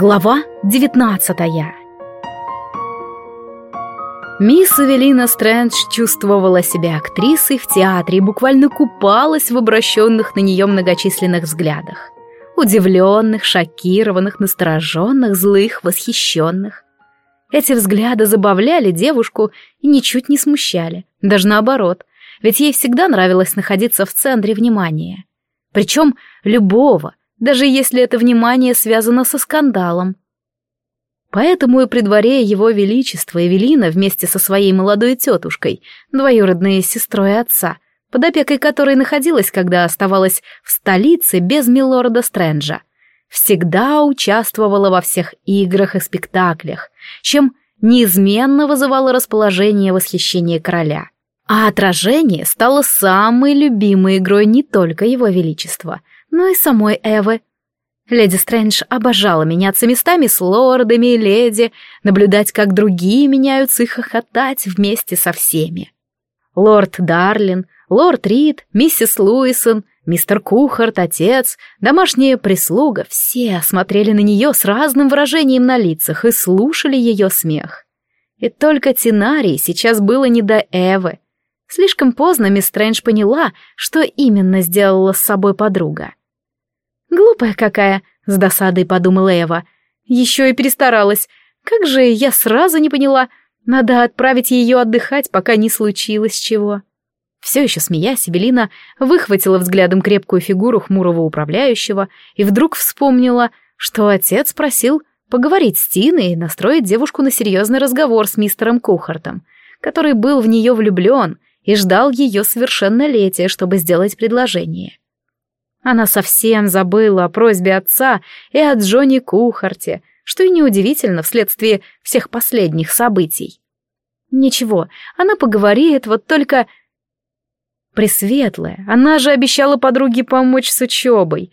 Глава девятнадцатая Мисс Эвелина Стрэндж чувствовала себя актрисой в театре и буквально купалась в обращенных на нее многочисленных взглядах. Удивленных, шокированных, настороженных, злых, восхищенных. Эти взгляды забавляли девушку и ничуть не смущали, даже наоборот, ведь ей всегда нравилось находиться в центре внимания. Причем любого, даже если это внимание связано со скандалом. Поэтому и при дворе его величества Эвелина вместе со своей молодой тетушкой, двоюродной сестрой отца, под опекой которой находилась, когда оставалась в столице без милорда Стрэнджа, всегда участвовала во всех играх и спектаклях, чем неизменно вызывало расположение и восхищение короля. А отражение стало самой любимой игрой не только его величества, но и самой Эвы, Леди Стрэндж обожала меняться местами с лордами и леди, наблюдать, как другие меняются и хохотать вместе со всеми. Лорд Дарлин, лорд Рид, миссис Луисон, мистер Кухарт, отец, домашняя прислуга — все смотрели на нее с разным выражением на лицах и слушали ее смех. И только Тинарии сейчас было не до Эвы. Слишком поздно мисс Стрэндж поняла, что именно сделала с собой подруга. «Глупая какая!» — с досадой подумала Эва. «Еще и перестаралась. Как же я сразу не поняла. Надо отправить ее отдыхать, пока не случилось чего». Все еще смеясь, Эвелина выхватила взглядом крепкую фигуру хмурого управляющего и вдруг вспомнила, что отец просил поговорить с Тиной и настроить девушку на серьезный разговор с мистером Кухартом, который был в нее влюблен и ждал ее совершеннолетия, чтобы сделать предложение. Она совсем забыла о просьбе отца и о Джонни Кухарте, что и неудивительно вследствие всех последних событий. Ничего, она поговорит, вот только... Пресветлая, она же обещала подруге помочь с учебой.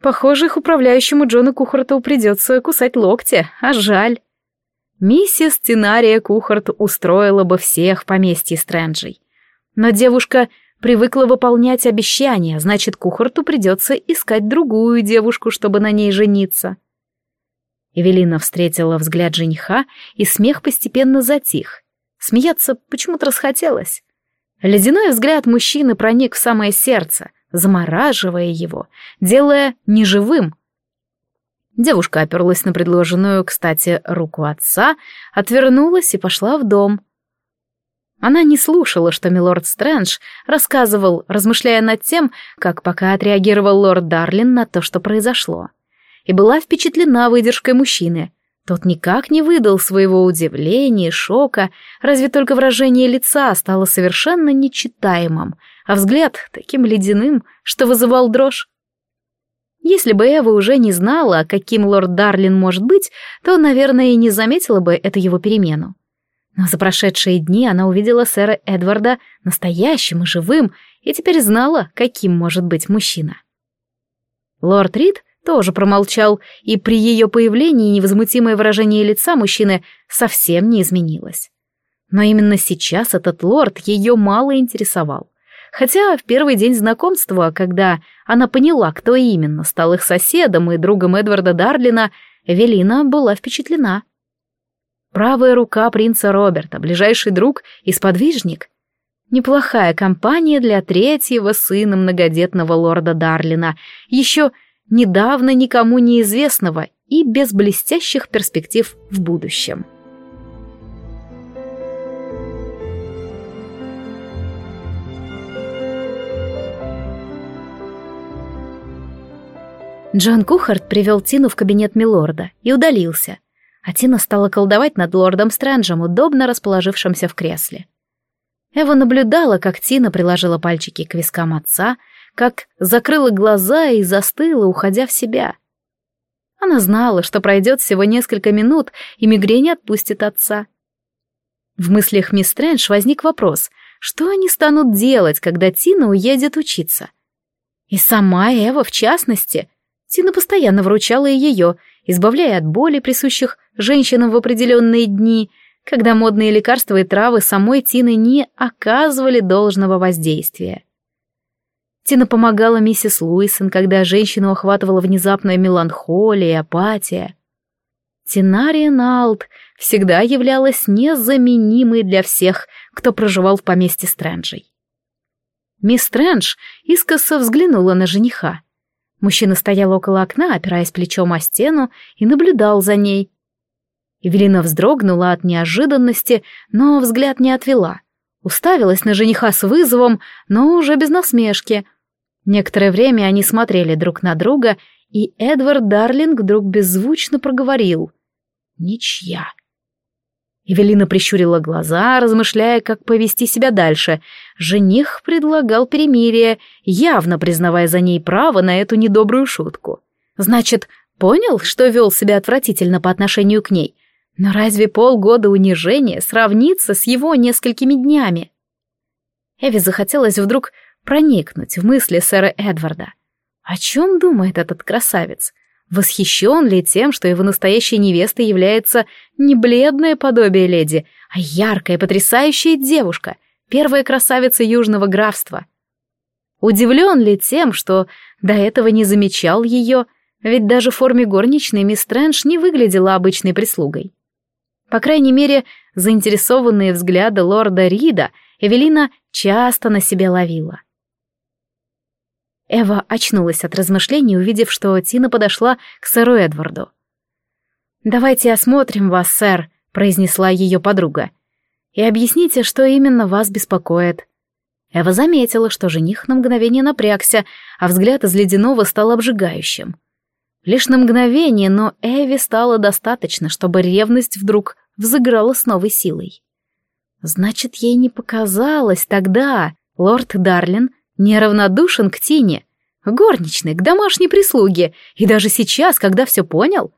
Похоже, их управляющему Джону Кухарту придется кусать локти, а жаль. Миссис Тинария Кухарт устроила бы всех в поместье Стрэнджей. Но девушка привыкла выполнять обещания, значит, Кухарту придется искать другую девушку, чтобы на ней жениться. Эвелина встретила взгляд жениха, и смех постепенно затих. Смеяться почему-то расхотелось. Ледяной взгляд мужчины проник в самое сердце, замораживая его, делая неживым. Девушка оперлась на предложенную, кстати, руку отца, отвернулась и пошла в дом — она не слушала, что милорд Стрэндж рассказывал, размышляя над тем, как пока отреагировал лорд Дарлин на то, что произошло. И была впечатлена выдержкой мужчины. Тот никак не выдал своего удивления, шока, разве только выражение лица стало совершенно нечитаемым, а взгляд таким ледяным, что вызывал дрожь. Если бы Эва уже не знала, каким лорд Дарлин может быть, то, наверное, и не заметила бы эту его перемену. Но за прошедшие дни она увидела сэра Эдварда настоящим и живым, и теперь знала, каким может быть мужчина. Лорд Рид тоже промолчал, и при ее появлении невозмутимое выражение лица мужчины совсем не изменилось. Но именно сейчас этот лорд ее мало интересовал. Хотя в первый день знакомства, когда она поняла, кто именно стал их соседом и другом Эдварда Дарлина, Эвелина была впечатлена. Правая рука принца Роберта, ближайший друг и сподвижник. Неплохая компания для третьего сына многодетного лорда Дарлина, еще недавно никому неизвестного и без блестящих перспектив в будущем. Джон Кухарт привел Тину в кабинет милорда и удалился, а Тина стала колдовать над лордом Стрэнджем, удобно расположившимся в кресле. Эва наблюдала, как Тина приложила пальчики к вискам отца, как закрыла глаза и застыла, уходя в себя. Она знала, что пройдет всего несколько минут, и мигрень отпустит отца. В мыслях мисс Стрэндж возник вопрос, что они станут делать, когда Тина уедет учиться? И сама Эва, в частности. Тина постоянно вручала и ее, избавляя от боли, присущих женщинам в определенные дни, когда модные лекарства и травы самой Тины не оказывали должного воздействия. Тина помогала миссис Луисон, когда женщину охватывала внезапная меланхолия и апатия. Тинария Налт всегда являлась незаменимой для всех, кто проживал в поместье Стрэнджей. Мисс Стрэндж искоса взглянула на жениха. Мужчина стоял около окна, опираясь плечом о стену, и наблюдал за ней. Эвелина вздрогнула от неожиданности, но взгляд не отвела. Уставилась на жениха с вызовом, но уже без насмешки. Некоторое время они смотрели друг на друга, и Эдвард Дарлинг вдруг беззвучно проговорил. «Ничья». Эвелина прищурила глаза, размышляя, как повести себя дальше. Жених предлагал перемирие, явно признавая за ней право на эту недобрую шутку. Значит, понял, что вел себя отвратительно по отношению к ней? Но разве полгода унижения сравнится с его несколькими днями? Эви захотелось вдруг проникнуть в мысли сэра Эдварда. О чем думает этот красавец? Восхищен ли тем, что его настоящей невестой является не бледное подобие леди, а яркая, потрясающая девушка, первая красавица южного графства? Удивлен ли тем, что до этого не замечал ее, ведь даже в форме горничной мисс Стрэндж не выглядела обычной прислугой? По крайней мере, заинтересованные взгляды лорда Рида Эвелина часто на себе ловила. Эва очнулась от размышлений, увидев, что Тина подошла к сэру Эдварду. «Давайте осмотрим вас, сэр», — произнесла ее подруга. «И объясните, что именно вас беспокоит». Эва заметила, что жених на мгновение напрягся, а взгляд из ледяного стал обжигающим. Лишь на мгновение, но Эве стало достаточно, чтобы ревность вдруг взыграла с новой силой. Значит, ей не показалось тогда. Лорд Дарлин неравнодушен к Тине, горничной, к домашней прислуге, и даже сейчас, когда все понял.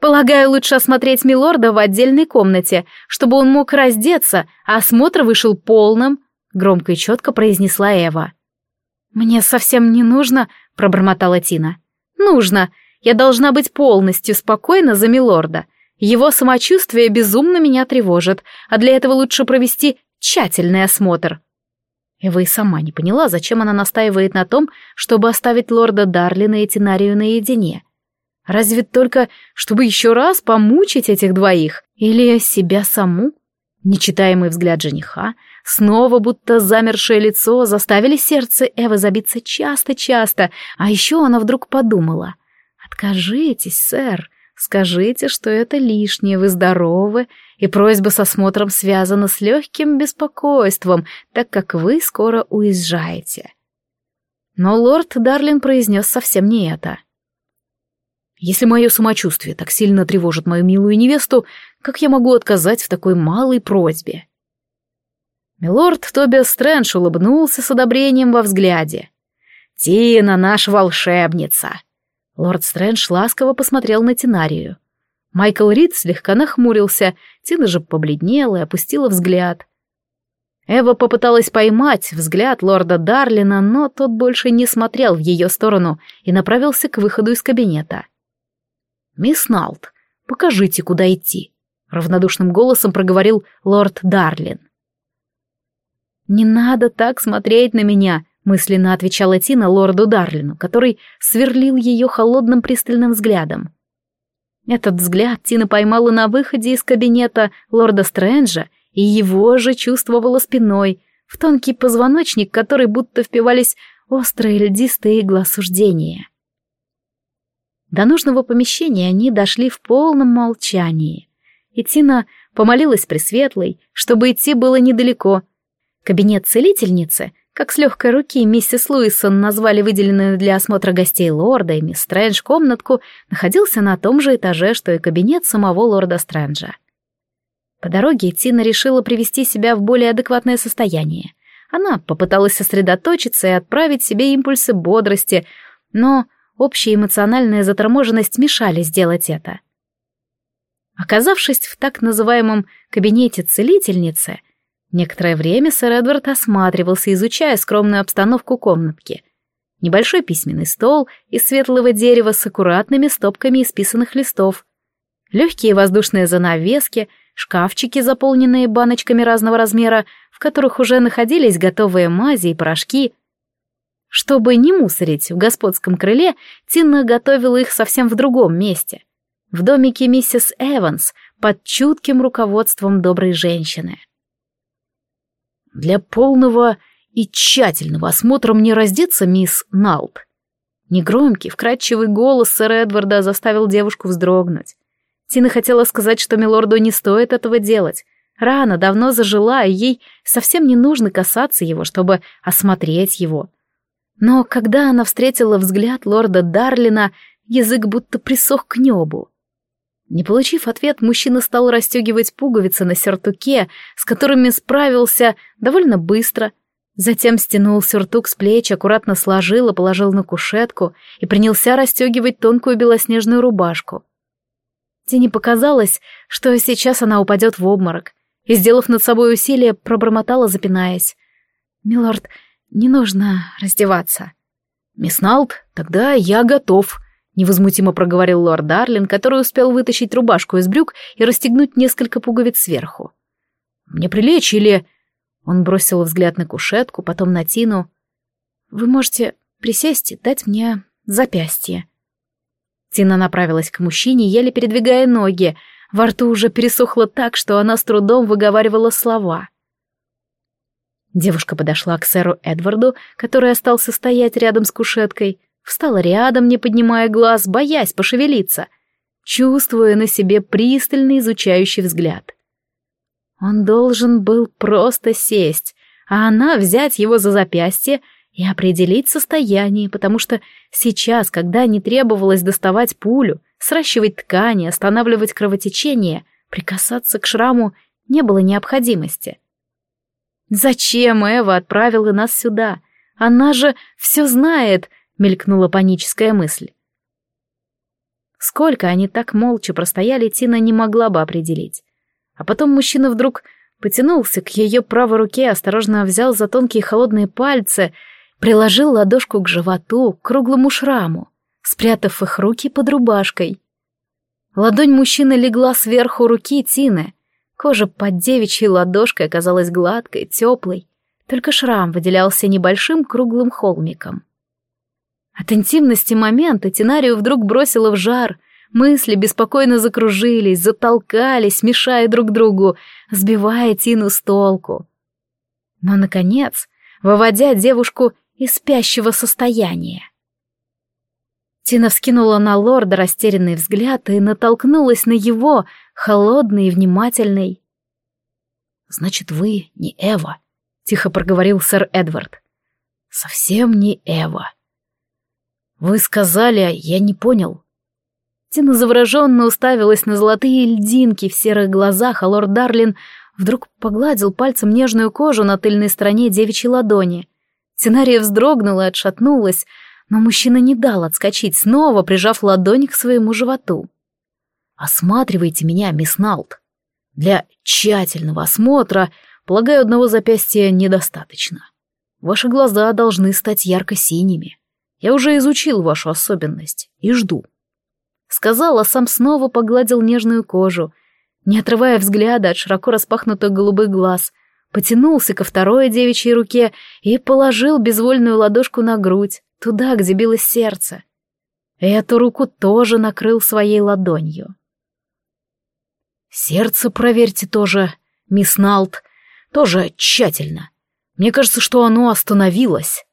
Полагаю, лучше осмотреть милорда в отдельной комнате, чтобы он мог раздеться, а осмотр вышел полным, громко и четко произнесла Эва. Мне совсем не нужно, пробормотала Тина. Нужно. Я должна быть полностью спокойна за милорда. Его самочувствие безумно меня тревожит, а для этого лучше провести тщательный осмотр. Эва и сама не поняла, зачем она настаивает на том, чтобы оставить лорда Дарлина и Тинарию наедине. Разве только, чтобы еще раз помучить этих двоих? Или себя саму? Нечитаемый взгляд жениха, снова будто замершее лицо, заставили сердце Эвы забиться часто-часто, а еще она вдруг подумала. «Откажитесь, сэр, скажите, что это лишнее, вы здоровы, и просьба с осмотром связана с легким беспокойством, так как вы скоро уезжаете. Но лорд Дарлин произнес совсем не это. Если мое самочувствие так сильно тревожит мою милую невесту, как я могу отказать в такой малой просьбе? Милорд Тобиас Стрэндж улыбнулся с одобрением во взгляде. «Тина, наша волшебница!» Лорд Стрэндж ласково посмотрел на Тинарию. Майкл Рид слегка нахмурился, Тина же побледнела и опустила взгляд. Эва попыталась поймать взгляд лорда Дарлина, но тот больше не смотрел в ее сторону и направился к выходу из кабинета. «Мисс Налт, покажите, куда идти», — равнодушным голосом проговорил лорд Дарлин. «Не надо так смотреть на меня», — мысленно отвечала Тина лорду Дарлину, который сверлил ее холодным пристальным взглядом. Этот взгляд Тина поймала на выходе из кабинета лорда Стрэнджа и его же чувствовала спиной, в тонкий позвоночник, который будто впивались острые льдистые иглы осуждения. До нужного помещения они дошли в полном молчании, и Тина помолилась Пресветлой, чтобы идти было недалеко. Кабинет целительницы как с легкой руки миссис Луисон назвали выделенную для осмотра гостей лорда и мисс Стрэндж комнатку, находился на том же этаже, что и кабинет самого лорда Стрэнджа. По дороге Тина решила привести себя в более адекватное состояние. Она попыталась сосредоточиться и отправить себе импульсы бодрости, но общая эмоциональная заторможенность мешали сделать это. Оказавшись в так называемом «кабинете целительницы», Некоторое время сэр Эдвард осматривался, изучая скромную обстановку комнатки. Небольшой письменный стол из светлого дерева с аккуратными стопками исписанных листов. Легкие воздушные занавески, шкафчики, заполненные баночками разного размера, в которых уже находились готовые мази и порошки. Чтобы не мусорить в господском крыле, Тина готовила их совсем в другом месте. в домике миссис Эванс под чутким руководством доброй женщины. «Для полного и тщательного осмотра мне раздеться, мисс Налт?» Негромкий, вкрадчивый голос сэра Эдварда заставил девушку вздрогнуть. Тина хотела сказать, что милорду не стоит этого делать. Рана давно зажила, и ей совсем не нужно касаться его, чтобы осмотреть его. Но когда она встретила взгляд лорда Дарлина, язык будто присох к небу. Не получив ответ, мужчина стал расстегивать пуговицы на сюртуке, с которыми справился довольно быстро. Затем стянул сюртук с плеч, аккуратно сложил и положил на кушетку и принялся расстегивать тонкую белоснежную рубашку. Тине показалось, что сейчас она упадет в обморок, и, сделав над собой усилие, пробормотала, запинаясь. «Милорд, не нужно раздеваться». «Мисс Налт, тогда я готов», — невозмутимо проговорил лорд Дарлин, который успел вытащить рубашку из брюк и расстегнуть несколько пуговиц сверху. «Мне прилечь или...» Он бросил взгляд на кушетку, потом на Тину. «Вы можете присесть и дать мне запястье», Тина направилась к мужчине, еле передвигая ноги. Во рту уже пересохло так, что она с трудом выговаривала слова. Девушка подошла к сэру Эдварду, который остался стоять рядом с кушеткой, встала рядом, не поднимая глаз, боясь пошевелиться, чувствуя на себе пристальный изучающий взгляд. Он должен был просто сесть, а она взять его за запястье и определить состояние, потому что сейчас, когда не требовалось доставать пулю, сращивать ткани, останавливать кровотечение, прикасаться к шраму не было необходимости. «Зачем Эва отправила нас сюда? Она же все знает!» — мелькнула паническая мысль. Сколько они так молча простояли, Тина не могла бы определить. А потом мужчина вдруг потянулся к ее правой руке, осторожно взял за тонкие холодные пальцы — приложил ладошку к животу, к круглому шраму, спрятав их руки под рубашкой. Ладонь мужчины легла сверху руки Тины. Кожа под девичьей ладошкой оказалась гладкой, теплой, только шрам выделялся небольшим круглым холмиком. От интимности момента Тинарию вдруг бросило в жар, мысли беспокойно закружились, затолкались, мешая друг другу, сбивая Тину с толку. Но, наконец, выводя девушку из спящего состояния. Тина вскинула на лорда растерянный взгляд и натолкнулась на его, холодный и внимательный. «Значит, вы не Эва», — тихо проговорил сэр Эдвард. «Совсем не Эва». «Вы сказали, я не понял». Тина завороженно уставилась на золотые льдинки в серых глазах, а лорд Дарлин вдруг погладил пальцем нежную кожу на тыльной стороне девичьей ладони. Тенария вздрогнула и отшатнулась, но мужчина не дал отскочить, снова прижав ладонь к своему животу. «Осматривайте меня, мисс Налт. Для тщательного осмотра, полагаю, одного запястья недостаточно. Ваши глаза должны стать ярко-синими. Я уже изучил вашу особенность и жду». Сказал, а сам снова погладил нежную кожу, не отрывая взгляда от широко распахнутых голубых глаз, потянулся ко второй девичьей руке и положил безвольную ладошку на грудь, туда, где билось сердце. Эту руку тоже накрыл своей ладонью. «Сердце проверьте тоже, мисс Налт, тоже тщательно. Мне кажется, что оно остановилось».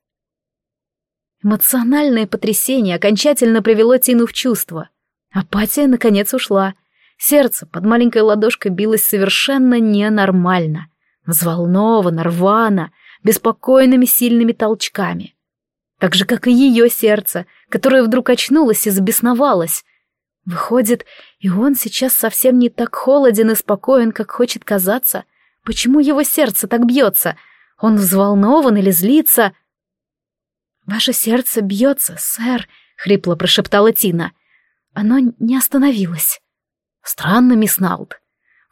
Эмоциональное потрясение окончательно привело Тину в чувство. Апатия, наконец, ушла. Сердце под маленькой ладошкой билось совершенно ненормально — взволнованно, рвано, беспокойными сильными толчками. Так же, как и ее сердце, которое вдруг очнулось и забесновалось. Выходит, и он сейчас совсем не так холоден и спокоен, как хочет казаться. Почему его сердце так бьется? Он взволнован или злится? «Ваше сердце бьется, сэр», — хрипло прошептала Тина. «Оно не остановилось». «Странно, мисс Налт.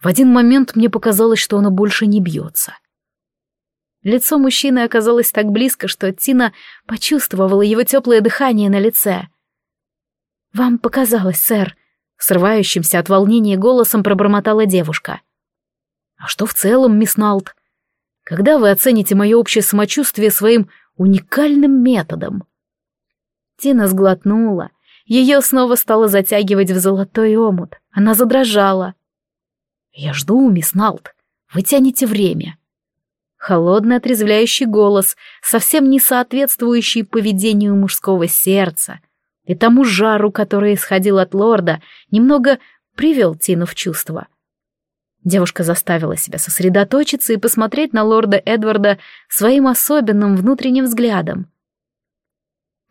В один момент мне показалось, что оно больше не бьется. Лицо мужчины оказалось так близко, что Тина почувствовала его теплое дыхание на лице. «Вам показалось, сэр», — срывающимся от волнения голосом пробормотала девушка. «А что в целом, мисс Налт? Когда вы оцените мое общее самочувствие своим уникальным методом?» Тина сглотнула, ее снова стало затягивать в золотой омут. Она задрожала. «Я жду, мисс Налт. Вы тянете время». Холодный отрезвляющий голос, совсем не соответствующий поведению мужского сердца, и тому жару, который исходил от лорда, немного привел Тину в чувство. Девушка заставила себя сосредоточиться и посмотреть на лорда Эдварда своим особенным внутренним взглядом.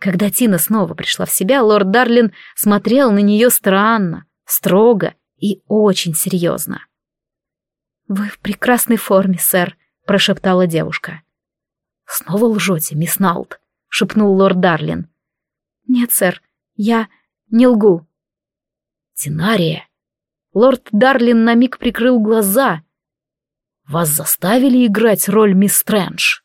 Когда Тина снова пришла в себя, лорд Дарлин смотрел на нее странно, строго и очень серьезно. «Вы в прекрасной форме, сэр», — прошептала девушка. «Снова лжете, мисс Налт», — шепнул лорд Дарлин. «Нет, сэр, я не лгу». «Тинария!» Лорд Дарлин на миг прикрыл глаза. «Вас заставили играть роль мисс Стрэндж?»